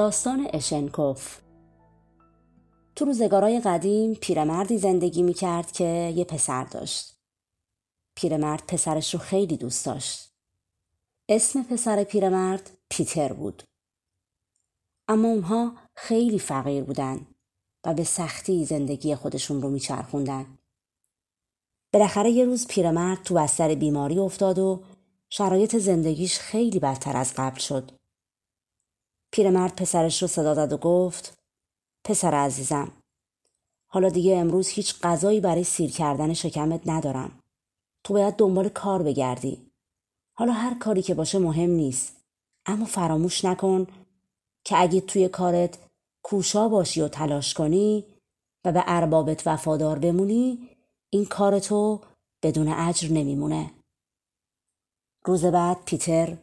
داستان اشنکوف تو روزگارای قدیم پیرمردی زندگی می‌کرد که یه پسر داشت. پیرمرد پسرش رو خیلی دوست داشت. اسم پسر پیرمرد پیتر بود. اما اونها خیلی فقیر بودن و به سختی زندگی خودشون رو میچرخوندن. بالاخره یه روز پیرمرد تو بستر بیماری افتاد و شرایط زندگیش خیلی بدتر از قبل شد. پیرمرد پسرش رو صدا داد و گفت پسر عزیزم حالا دیگه امروز هیچ غذایی برای سیر کردن شکمت ندارم. تو باید دنبال کار بگردی. حالا هر کاری که باشه مهم نیست. اما فراموش نکن که اگه توی کارت کوشا باشی و تلاش کنی و به اربابت وفادار بمونی این کار تو بدون اجر نمیمونه. روز بعد پیتر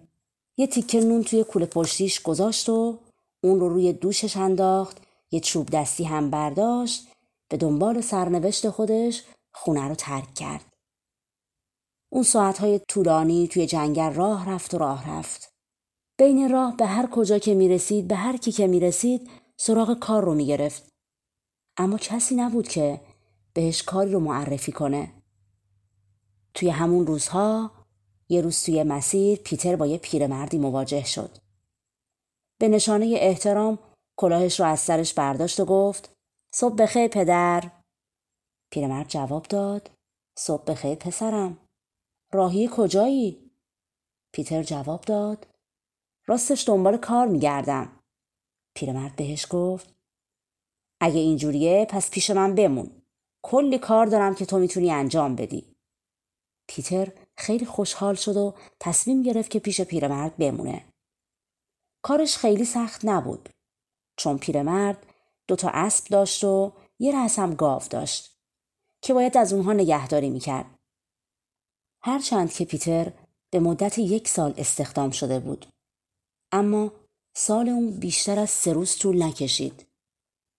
یه تیکه نون توی کوله پشتیش گذاشت و اون رو روی دوشش انداخت یه چوب دستی هم برداشت به دنبال سرنوشت خودش خونه رو ترک کرد. اون ساعتهای طولانی توی جنگل راه رفت و راه رفت. بین راه به هر کجا که می‌رسید به هر کی که می‌رسید سراغ کار رو می‌گرفت. اما کسی نبود که بهش کاری رو معرفی کنه. توی همون روزها یه روز توی مسیر پیتر با یه پیرمردی مواجه شد. به نشانه احترام کلاهش رو از سرش برداشت و گفت صبح بخیر پدر. پیرمرد جواب داد صبح بخیر پسرم. راهی کجایی؟ پیتر جواب داد راستش دنبال کار میگردم. پیرمرد بهش گفت اگه اینجوریه پس پیش من بمون. کلی کار دارم که تو می‌تونی انجام بدی. پیتر خیلی خوشحال شد و تصمیم گرفت که پیش پیرمرد بمونه. کارش خیلی سخت نبود چون پیرمرد دو تا اسب داشت و یه رأس هم گاو داشت که باید از اونها نگهداری می‌کرد. هرچند که پیتر به مدت یک سال استخدام شده بود اما سال اون بیشتر از سه روز طول نکشید.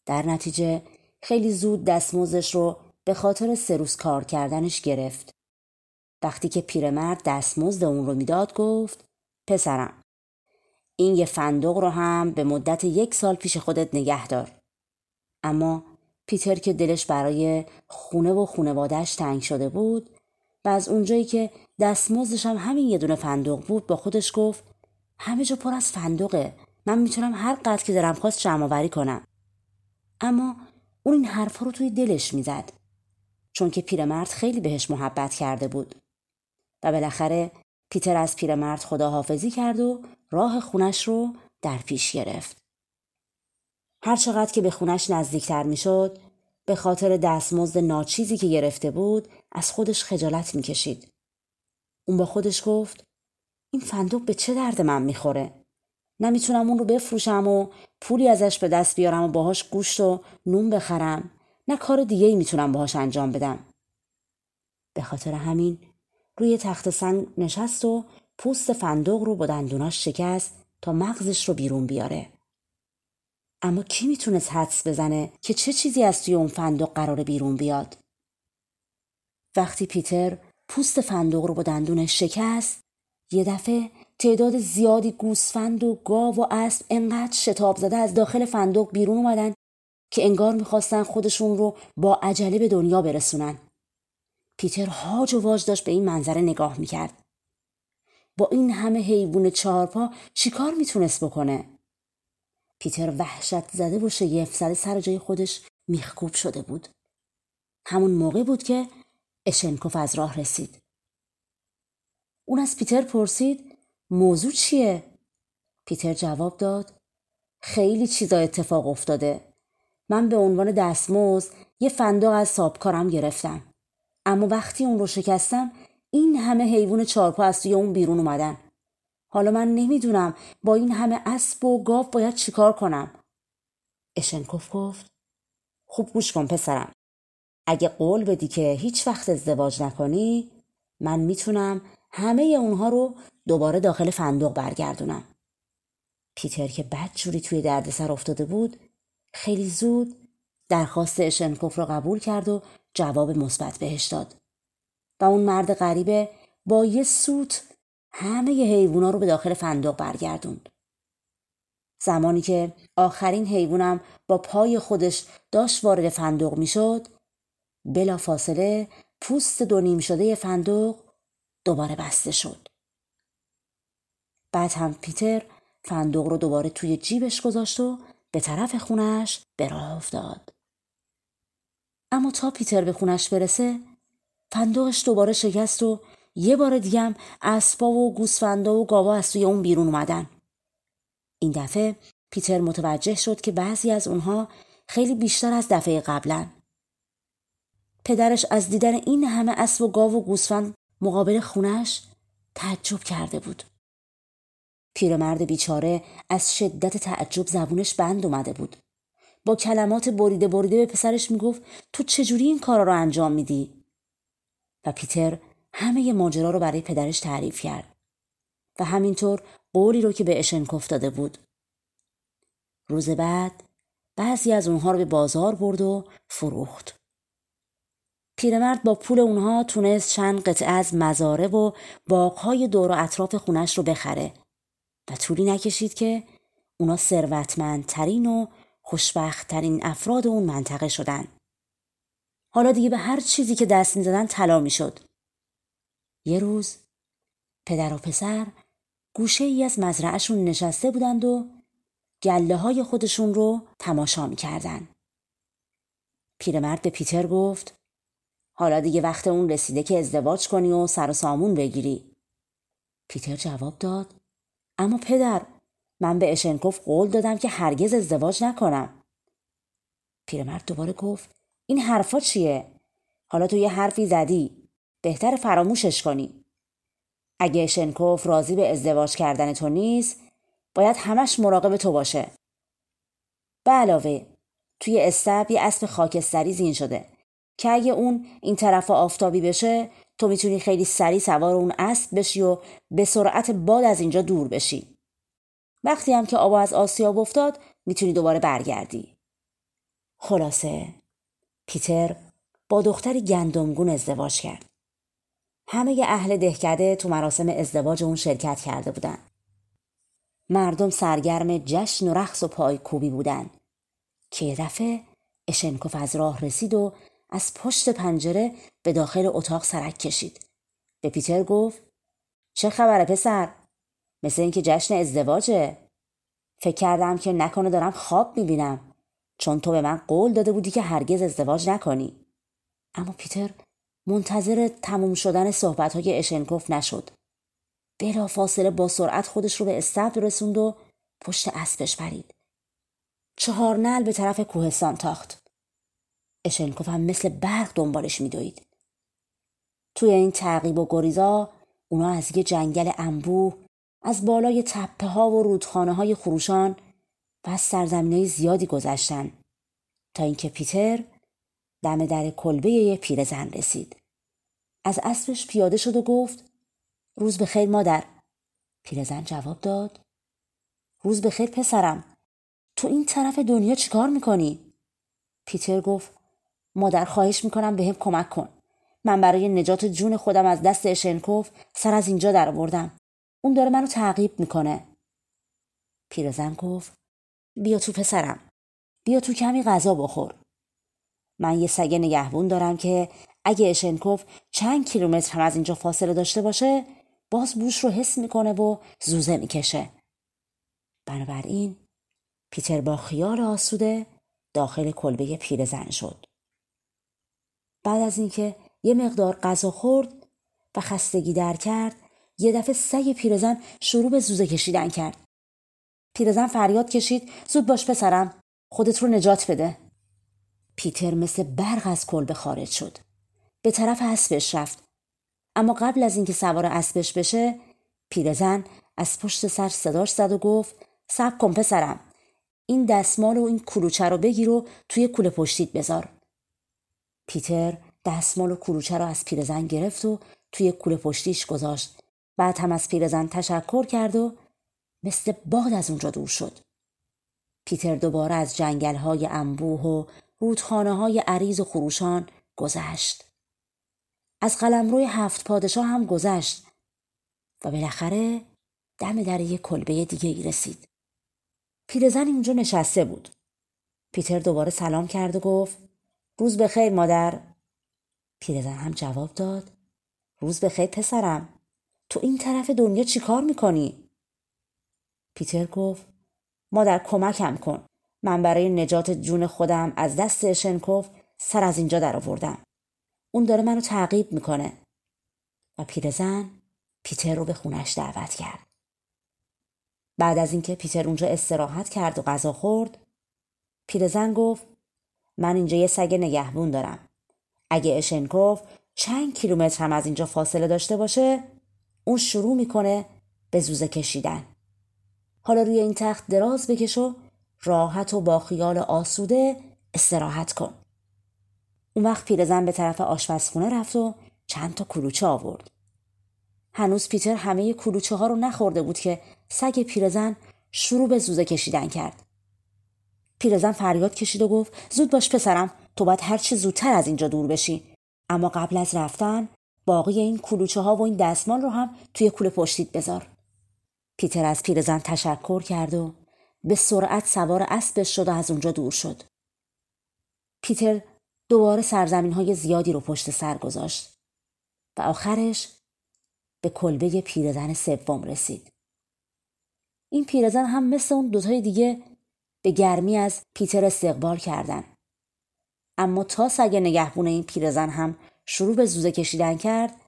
در نتیجه خیلی زود دستمزدش رو به خاطر سه روز کار کردنش گرفت. وقتی که پیرمرد دستمزد اون رو می‌داد گفت پسرم این یه فندق رو هم به مدت یک سال پیش خودت نگه دار. اما پیتر که دلش برای خونه و خونوادهش تنگ شده بود و از اونجایی که دستمزدش هم همین یه دونه فندق بود با خودش گفت همه جا پر از فندقه. من می‌تونم هر قدر که دارم خواست جمع کنم. اما اون این حرفا رو توی دلش می‌زد. چون که پیرمرد خیلی بهش محبت کرده بود. و بالاخره پیتر از پیرمرد خداحافظی کرد و راه خونش رو در پیش گرفت. هر چقدر که به خونش نزدیکتر می‌شد به خاطر دستمزد ناچیزی که گرفته بود از خودش خجالت می‌کشید. اون با خودش گفت این فندوق به چه درد من می‌خوره؟ نمی‌تونم اون رو بفروشم و پولی ازش به دست بیارم و باهاش گوشت و نون بخرم نه کار دیگه ای می‌تونم باهاش انجام بدم. به خاطر همین روی تخت سنگ نشست و پوست فندق رو با دندوناش شکست تا مغزش رو بیرون بیاره. اما کی می‌تونست حدس بزنه که چه چیزی از توی اون فندق قرار بیرون بیاد؟ وقتی پیتر پوست فندق رو با دندونش شکست یه دفعه تعداد زیادی گوسفند و گاو و اسب انقدر شتاب زده از داخل فندق بیرون اومدن که انگار می‌خواستن خودشون رو با عجله به دنیا برسونن. پیتر هاج و واج داشت به این منظره نگاه می‌کرد. با این همه حیوان چهارپا چیکار می‌تونست بکنه؟ پیتر وحشت زده و شگفت زده سر جای خودش میخکوب شده بود. همون موقع بود که اشنکوف از راه رسید. اون از پیتر پرسید موضوع چیه؟ پیتر جواب داد خیلی چیزا اتفاق افتاده. من به عنوان دستمزد یه فندق از سابکارم گرفتم. اما وقتی اون رو شکستم این همه حیوان چارپا از توی اون بیرون اومدن. حالا من نمی‌دونم با این همه اسب و گاو باید چیکار کنم. اشنکوف گفت خوب گوش کن پسرم اگه قول بدی که هیچ وقت ازدواج نکنی من می‌تونم همه اونها رو دوباره داخل فندق برگردونم. پیتر که بد جوری توی دردسر افتاده بود خیلی زود درخواست اشنکوف رو قبول کرد و جواب مثبت بهش داد. و اون مرد غریبه با یه سوت همه حیوونا رو به داخل فندق برگردوند. زمانی که آخرین حیوانم با پای خودش داشت وارد فندق می‌شد بلا فاصله پوست دو نیم شده فندق دوباره بسته شد. بعد هم پیتر فندق رو دوباره توی جیبش گذاشت و به طرف خونش به افتاد. اما تا پیتر به خونش برسه فندقش دوباره شکست و یه بار دیگه هم اسبا و گوسفندا و گاوا از توی اون بیرون اومدن. این دفعه پیتر متوجه شد که بعضی از اونها خیلی بیشتر از دفعه قبلا پدرش از دیدن این همه اسب و گاو و گوسفند مقابل خونش تعجب کرده بود. پیرمرد بیچاره از شدت تعجب زبونش بند اومده بود. با کلمات بریده بریده به پسرش می‌گفت تو چجوری این کارا رو انجام میدی؟ و پیتر همه ماجرا رو برای پدرش تعریف کرد. و همینطور قولی رو که به اشنکوف داده بود. روز بعد بعضی از اونها رو به بازار برد و فروخت. پیرمرد با پول اونها تونست چند قطعه از مزاره و باغهای دور و اطراف خونش رو بخره. و طولی نکشید که اونا ثروتمندترین و خوشبختترین افراد اون منطقه شدن. حالا دیگه به هر چیزی که دست می‌زدن طلا می‌شد. یه روز پدر و پسر گوشه ای از مزرعهشون نشسته بودند و گله های خودشون رو تماشا می‌کردن. پیرمرد به پیتر گفت حالا دیگه وقت اون رسیده که ازدواج کنی و سر و سامون بگیری. پیتر جواب داد اما پدر من به اشنکوف قول دادم که هرگز ازدواج نکنم. پیرمرد دوباره گفت این حرفا چیه؟ حالا تو یه حرفی زدی. بهتر فراموشش کنی. اگه اشنکوف راضی به ازدواج کردن تو نیست باید همش مراقب تو باشه. به علاوه توی استب یه اسب خاکستری زین شده که اگه اون این طرف آفتابی بشه تو می‌تونی خیلی سریع سوار اون اسب بشی و به سرعت باد از اینجا دور بشی. وقتی هم که آبا از آسیاب افتاد می‌تونی دوباره برگردی. خلاصه پیتر با دختری گندمگون ازدواج کرد. همه اهل دهکده تو مراسم ازدواج اون شرکت کرده بودن. مردم سرگرم جشن و رقص و پایکوبی بودن که دفعه اشنکوف از راه رسید و از پشت پنجره به داخل اتاق سرک کشید. به پیتر گفت چه خبره پسر؟ مثل اینکه جشن ازدواجه. فکر کردم که نکنه دارم خواب می‌بینم چون تو به من قول داده بودی که هرگز ازدواج نکنی. اما پیتر منتظر تموم شدن صحبت های اشنکوف نشد. بلا فاصله با سرعت خودش رو به استبل رسوند و پشت اسبش پرید. چهار نل به طرف کوهستان تاخت. اشنکوف هم مثل برق دنبالش میدوید. توی این تعقیب و گریزا اونا از یه جنگل انبوه از بالای تپه ها و رودخانه های خروشان و از سرزمین های زیادی گذشتن تا اینکه پیتر دم در کلبه یه پیرزن رسید. از اسبش پیاده شد و گفت روز بخیر مادر. پیرزن جواب داد روز بخیر پسرم. تو این طرف دنیا چیکار می‌کنی؟ پیتر گفت مادر خواهش می‌کنم به هم کمک کن. من برای نجات جون خودم از دست اشنکوف سر از اینجا در بردم. اون داره منو تعقیب می‌کنه. پیرزن گفت بیا تو پسرم. بیا تو کمی غذا بخور. من یه سگ نگهبون دارم که اگه اشنکوف چند کیلومتر هم از اینجا فاصله داشته باشه باز بوش رو حس می‌کنه و زوزه می‌کشه. بنابراین پیتر با خیال آسوده داخل کلبه پیرزن شد. بعد از اینکه یه مقدار غذا خورد و خستگی در کرد یه دفعه سگ پیرزن شروع به زوزه کشیدن کرد. پیرزن فریاد کشید زود باش پسرم خودت رو نجات بده. پیتر مثل برق از کلبه خارج شد. به طرف اسبش رفت. اما قبل از اینکه سوار اسبش بشه پیرزن از پشت سر صداش زد و گفت سب کن پسرم این دستمال و این کلوچه رو بگیر و توی کوله پشتیت بذار. پیتر دستمال و کلوچه رو از پیرزن گرفت و توی کوله پشتیش گذاشت. بعد هم از پیرزن تشکر کرد و مثل باد از اونجا دور شد پیتر دوباره از جنگل های انبوه و رودخانه های عریض و خروشان گذشت از قلمروی هفت پادشاه هم گذشت و بالاخره دم در یک کلبه دیگه ای رسید. پیرزن اینجا نشسته بود. پیتر دوباره سلام کرد و گفت روز بخیر مادر. پیرزن هم جواب داد روز بخیر پسرم. تو این طرف دنیا چیکار می‌کنی؟ پیتر گفت مادر کمکم کن. من برای نجات جون خودم از دست شنکوف سر از اینجا در آوردم. اون داره منو تعقیب می‌کنه. و پیرزن پیتر رو به خونش دعوت کرد. بعد از اینکه پیتر اونجا استراحت کرد و غذا خورد پیرزن گفت من اینجا یه سگ نگهبون دارم اگه اشنکوف چند کیلومتر هم از اینجا فاصله داشته باشه اون شروع می‌کنه به زوزه کشیدن حالا روی این تخت دراز بکش و راحت و با خیال آسوده استراحت کن اون وقت پیرزن به طرف آشپزخونه رفت و چند تا کلوچه آورد هنوز پیتر همه کلوچه ها رو نخورده بود که سگ پیرزن شروع به زوزه کشیدن کرد. پیرزن فریاد کشید و گفت زود باش پسرم تو باید هرچی زودتر از اینجا دور بشی. اما قبل از رفتن باقی این کلوچه ها و این دستمال رو هم توی کوله پشتید بذار. پیتر از پیرزن تشکر کرد و به سرعت سوار اسبش شد و از اونجا دور شد. پیتر دوباره سرزمین های زیادی رو پشت سر گذاشت و آخرش به کلبه پیرزن سوم رسید. این پیرزن هم مثل اون دوتای دیگه به گرمی از پیتر استقبال کردن. اما تا سگ نگهبون این پیرزن هم شروع به زوزه کشیدن کرد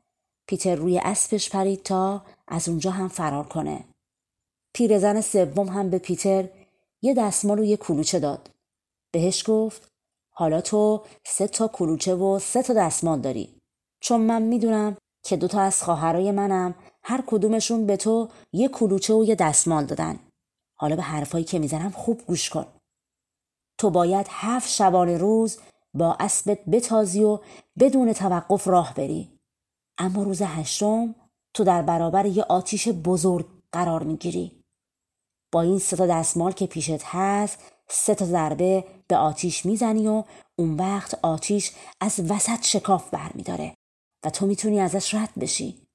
پیتر روی اسبش پرید تا از اونجا هم فرار کنه. پیرزن سوم هم به پیتر یه دستمال و یه کلوچه داد. بهش گفت حالا تو سه تا کلوچه و سه تا دستمال داری. چون من می‌دونم که دوتا از خواهرای منم هر کدومشون به تو یه کلوچه و یه دستمال دادن. حالا به حرفایی که می‌زنم خوب گوش کن. تو باید هفت شبانه روز با اسبت بتازی و بدون توقف راه بری. اما روز هشتم تو در برابر یه آتیش بزرگ قرار می‌گیری. با این سه تا دستمال که پیشت هست سه تا ضربه به آتیش می‌زنی و اون وقت آتیش از وسط شکاف برمیداره و تو می‌تونی ازش رد بشی.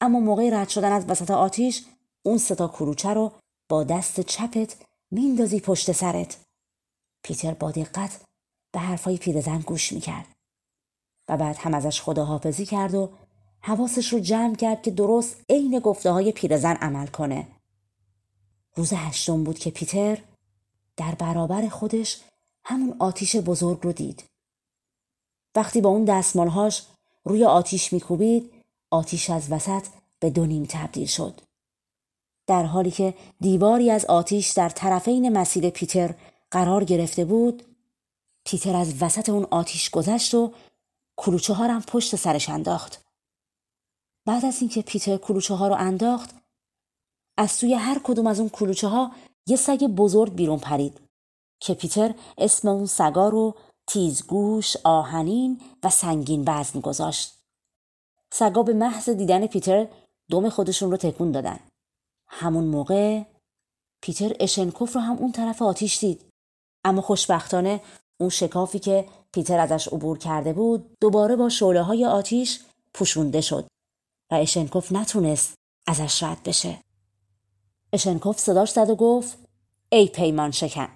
اما موقع رد شدن از وسط آتیش اون ستا کلوچه رو با دست چپت میندازی پشت سرت. پیتر با دقت به حرفای پیرزن گوش می‌کرد و بعد هم ازش خداحافظی کرد و حواسش رو جمع کرد که درست عین گفته های پیرزن عمل کنه. روز هشتم بود که پیتر در برابر خودش همون آتیش بزرگ رو دید. وقتی با اون دستمالهاش روی آتیش میکوبید آتیش از وسط به دو نیم تبدیل شد. در حالی که دیواری از آتیش در طرفین مسیر پیتر قرار گرفته بود پیتر از وسط اون آتیش گذشت و کلوچه ها هم پشت سرش انداخت. بعد از اینکه پیتر کلوچه ها رو انداخت از توی هر کدوم از اون کلوچه ها یه سگ بزرگ بیرون پرید که پیتر اسم اون سگا رو تیزگوش، آهنین و سنگین وزن گذاشت. سگا به محض دیدن پیتر دم خودشون رو تکون دادن. همون موقع پیتر اشنکوف رو هم اون طرف آتیش دید. اما خوشبختانه اون شکافی که پیتر ازش عبور کرده بود دوباره با شعله های آتیش پوشونده شد و اشنکوف نتونست ازش رد بشه. اشنکوف صداش زد و گفت ای پیمان شکن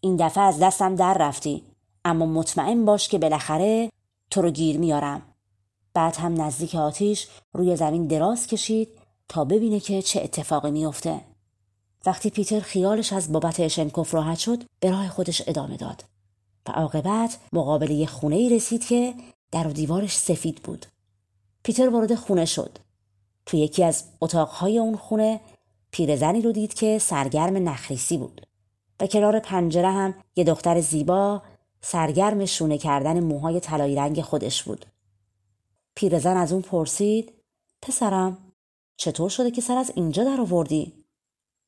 این دفعه از دستم در رفتی اما مطمئن باش که بالاخره تو رو گیر میارم بعد هم نزدیک آتیش روی زمین دراز کشید تا ببینه که چه اتفاقی میافته. وقتی پیتر خیالش از بابت اشنکوف راحت شد به راه خودش ادامه داد و عاقبت مقابل یه خونه ای رسید که در و دیوارش سفید بود. پیتر وارد خونه شد. تو یکی از اتاقهای اون خونه پیرزنی رو دید که سرگرم نخریسی بود. و کنار پنجره هم یه دختر زیبا سرگرم شونه کردن موهای طلایی رنگ خودش بود. پیرزن از اون پرسید پسرم چطور شده که سر از اینجا در آوردی؟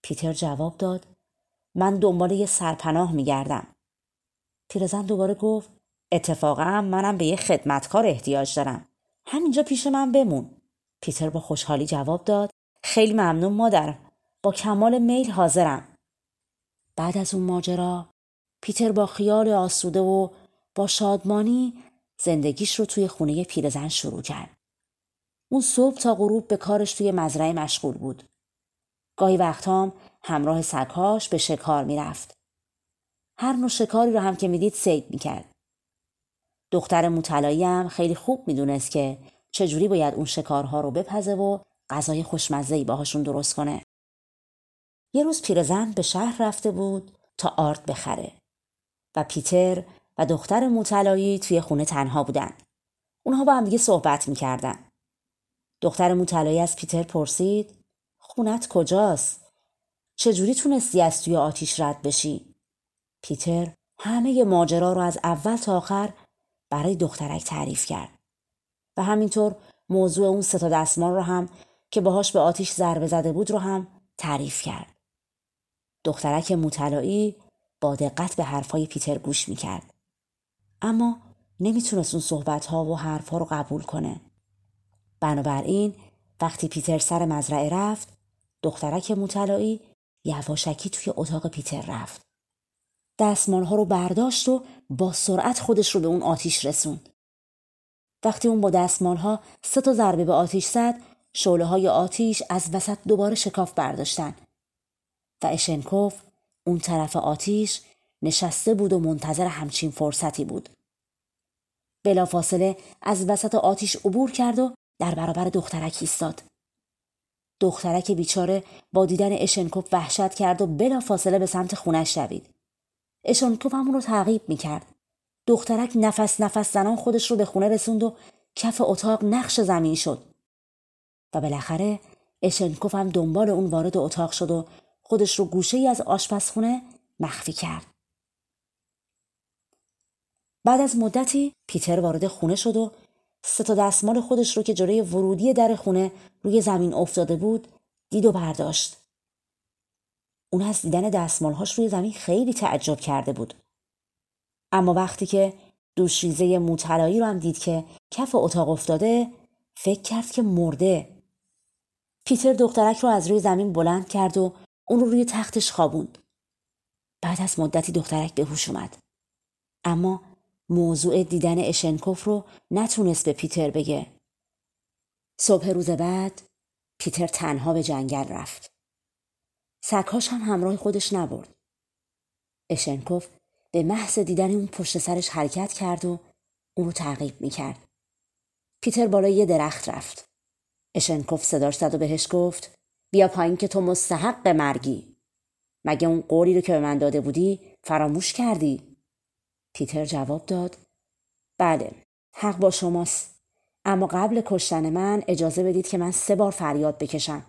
پیتر جواب داد من دنبال یه سرپناه میگردم. پیرزن دوباره گفت اتفاقا منم به یه خدمتکار احتیاج دارم. همینجا پیش من بمون. پیتر با خوشحالی جواب داد خیلی ممنون مادر. با کمال میل حاضرم. بعد از اون ماجرا پیتر با خیال آسوده و با شادمانی زندگیش رو توی خونه پیرزن شروع کرد. اون صبح تا غروب به کارش توی مزرعه مشغول بود. گاهی وقتام همراه سگهاش به شکار می‌رفت. هر نوع شکاری رو هم که می‌دید سید می‌کرد. دختر مطلعی هم خیلی خوب می‌دونست که چجوری باید اون شکارها رو بپزه و غذای خوشمزهی باهاشون درست کنه. یه روز پیرزن به شهر رفته بود تا آرد بخره و پیتر و دختر مطلعی توی خونه تنها بودن. اونها با هم دیگه صحبت می‌کردن. دختر مطلعی از پیتر پرسید خونت کجاست؟ چجوری تونستی از توی آتیش رد بشی؟ پیتر همه ماجرا رو از اول تا آخر برای دخترک تعریف کرد و همینطور موضوع اون ستا دستمال رو هم که باهاش به آتیش ضربه زده بود رو هم تعریف کرد. دخترک مطلعی با دقت به حرفای پیتر گوش می‌کرد. اما نمی‌تونست اون صحبت ها و حرف رو قبول کنه. بنابراین وقتی پیتر سر مزرعه رفت دخترک مطلعی یواشکی توی اتاق پیتر رفت. دستمال ها رو برداشت و با سرعت خودش رو به اون آتیش رسوند. وقتی اون با دستمال ها سه تا ضربه به آتیش زد شعله های آتیش از وسط دوباره شکاف برداشتن و اشنکوف اون طرف آتیش نشسته بود و منتظر همچین فرصتی بود. بلافاصله از وسط آتیش عبور کرد و در برابر دخترک ایستاد. دخترک بیچاره با دیدن اشنکوف وحشت کرد و بلافاصله به سمت خونش دوید. همون رو تعقیب می‌کرد. دخترک نفس نفس زنان خودش رو به خونه رسوند و کف اتاق نقش زمین شد. و بالاخره اشنکوف هم دنبال اون وارد اتاق شد و خودش رو گوشه ای از آشپزخونه مخفی کرد. بعد از مدتی پیتر وارد خونه شد و سه تا دستمال خودش رو که جلوی ورودی در خونه روی زمین افتاده بود دید و برداشت. اون از دیدن دستمالهاش روی زمین خیلی تعجب کرده بود. اما وقتی که دوشریزه موطلایی رو هم دید که کف اتاق افتاده فکر کرد که مرده. پیتر دخترک رو از روی زمین بلند کرد و اون رو روی تختش خوابوند. بعد از مدتی دخترک به هوش اومد. اما موضوع دیدن اشنکوف رو نتونست به پیتر بگه. صبح روز بعد پیتر تنها به جنگل رفت. سگهاش هم همراه خودش نبرد. اشنکوف به محض دیدن اون پشت سرش حرکت کرد و اون رو تعقیب می‌کرد. پیتر بالای یه درخت رفت. اشنکوف صداش زد و بهش گفت بیا پایین که تو مستحق مرگی. مگه اون قولی رو که به من داده بودی فراموش کردی؟ پیتر جواب داد بله حق با شماست اما قبل کشتن من اجازه بدید که من سه بار فریاد بکشم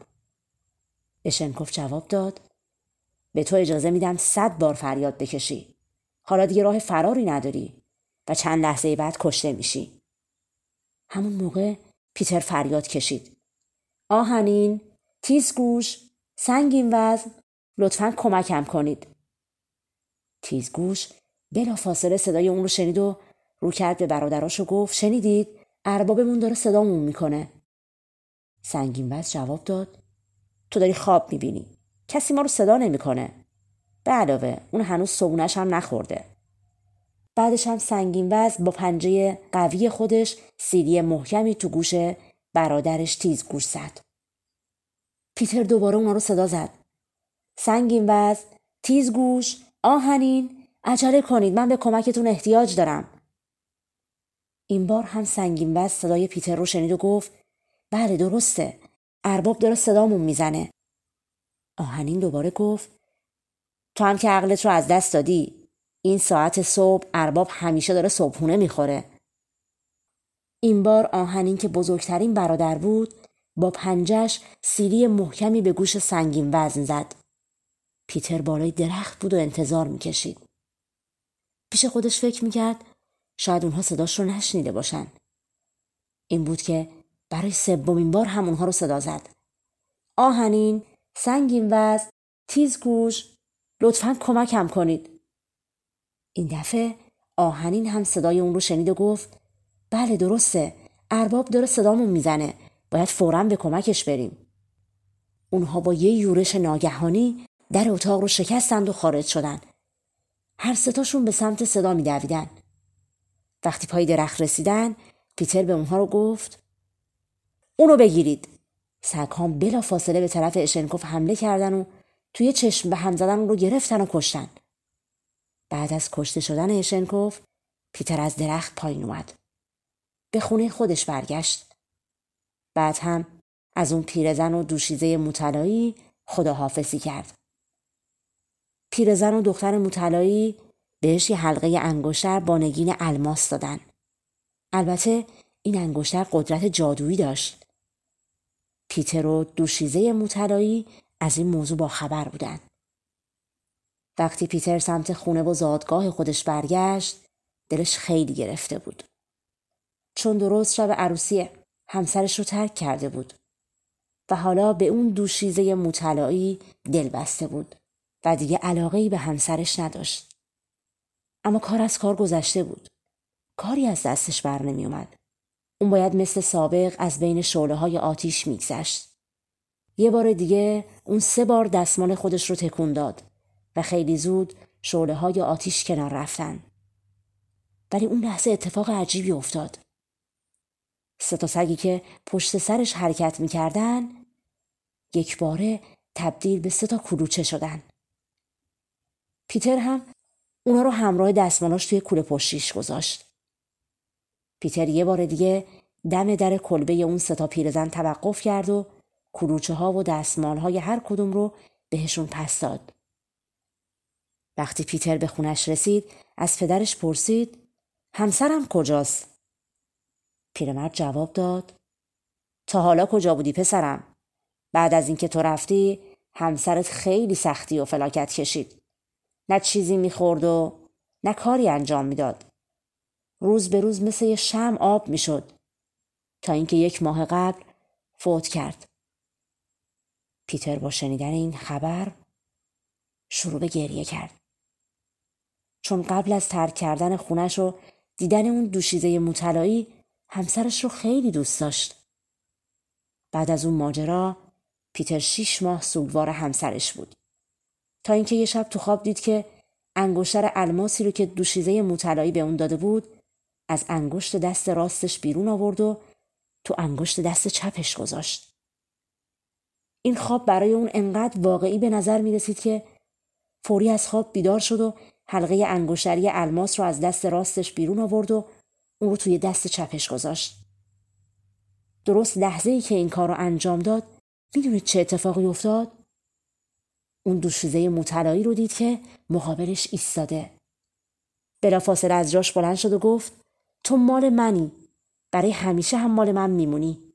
اشنکوف جواب داد به تو اجازه میدم صد بار فریاد بکشی. حالا دیگه راه فراری نداری و چند لحظه بعد کشته میشی. همون موقع پیتر فریاد کشید. آهنین تیزگوش سنگین وزن لطفا کمکم کنید. تیزگوش بلا فاصله صدای اون رو شنید و رو کرد به برادراش و گفت شنیدید؟ اربابمون داره صدامون می‌کنه. سنگین وز جواب داد. تو داری خواب می‌بینی. کسی ما رو صدا نمی‌کنه. به علاوه اون هنوز صبونش هم نخورده. بعدش هم سنگین وز با پنجه قوی خودش سیری محکمی تو گوش برادرش تیز گوش زد. پیتر دوباره اونا رو صدا زد. سنگین وز، تیز گوش، آهنین، عجله کنید من به کمکتون احتیاج دارم. این بار هم سنگین وز صدای پیتر رو شنید و گفت بله درسته. ارباب داره صدامون می‌زنه. آهنین دوباره گفت تو هم که عقلت رو از دست دادی این ساعت صبح ارباب همیشه داره صبحونه می‌خوره. این بار آهنین که بزرگترین برادر بود با پنجش سیری محکمی به گوش سنگین وزن زد. پیتر بالای درخت بود و انتظار می‌کشید. پیش خودش فکر می‌کرد شاید اونها صداش رو نشنیده باشن. این بود که برای سومین بار هم اونها رو صدا زد. آهنین سنگین وز تیز گوش لطفا کمکم کنید. این دفعه آهنین هم صدای اون رو شنید و گفت بله درسته ارباب داره صدامون می‌زنه باید فورا به کمکش بریم. اونها با یه یورش ناگهانی در اتاق رو شکستند و خارج شدن. هر ستاشون به سمت صدا میدویدن. وقتی پای درخت رسیدن پیتر به اونها رو گفت اونو بگیرید. سگهام بلا فاصله به طرف اشنکوف حمله کردن و توی چشم به هم زدن اون رو گرفتن و کشتن. بعد از کشته شدن اشنکوف پیتر از درخت پایین اومد. به خونه خودش برگشت. بعد هم از اون پیرزن و دوشیزه مطلایی خداحافظی کرد. پیرزن و دختر مطلایی بهش یه حلقه انگشتر با نگین الماس دادن. البته این انگشتر قدرت جادویی داشت. پیتر و دوشیزه مطلایی از این موضوع با خبر بودن وقتی پیتر سمت خونه و زادگاه خودش برگشت دلش خیلی گرفته بود چون درست شب عروسی همسرش رو ترک کرده بود و حالا به اون دوشیزه مطلعی دل بسته بود و دیگه علاقه به همسرش نداشت. اما کار از کار گذشته بود. کاری از دستش بر نمی اومد. اون باید مثل سابق از بین شعله های آتیش میگذشت. یه بار دیگه اون سه بار دستمال خودش رو تکون داد و خیلی زود شعله های آتیش کنار رفتن. ولی اون لحظه اتفاق عجیبی افتاد. سه تا سگی که پشت سرش حرکت می‌کردن یک باره تبدیل به سه تا کلوچه شدن. پیتر هم اونا رو همراه دستمالاش توی کوله پشتیش گذاشت. پیتر یه بار دیگه دم در کلبه اون ستا پیرزن توقف کرد و کلوچه ها و دستمال های هر کدوم رو بهشون پس داد. وقتی پیتر به خونش رسید از پدرش پرسید همسرم کجاست؟ پیرمرد جواب داد تا حالا کجا بودی پسرم؟ بعد از اینکه تو رفتی همسرت خیلی سختی و فلاکت کشید. نه چیزی می‌خورد و نه کاری انجام می‌داد. روز به روز مثل یه شم آب می‌شد تا اینکه یک ماه قبل فوت کرد. پیتر با شنیدن این خبر شروع به گریه کرد. چون قبل از ترک کردن خونش و دیدن اون دوشیزه مطلعی همسرش رو خیلی دوست داشت. بعد از اون ماجرا پیتر شیش ماه سوگوار همسرش بود. تا اینکه یه شب تو خواب دید که انگشتر الماسی رو که دوشیزه مطلعی به اون داده بود از انگشت دست راستش بیرون آورد و تو انگشت دست چپش گذاشت. این خواب برای اون انقدر واقعی به نظر می رسید که فوری از خواب بیدار شد و حلقه انگشتری الماس رو از دست راستش بیرون آورد و اون رو توی دست چپش گذاشت. درست لحظه ای که این کار رو انجام داد می‌دونید چه اتفاقی افتاد؟ اون دوشیزه مطلعی رو دید که مقابلش ایستاده. بلافاصله از جاش بلند شد و گفت تو مال منی. برای همیشه هم مال من میمونی.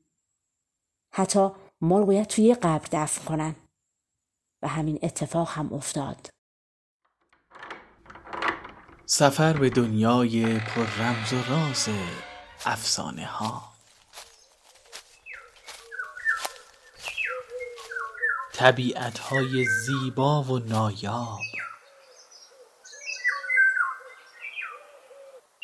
حتی مال باید توی قبر دفن کنن. و همین اتفاق هم افتاد. سفر به دنیای پر رمز و راز افسانه ها طبیعت های زیبا و نایاب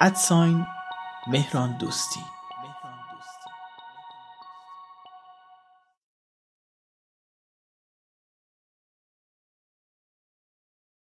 ادساین مهران دوستی.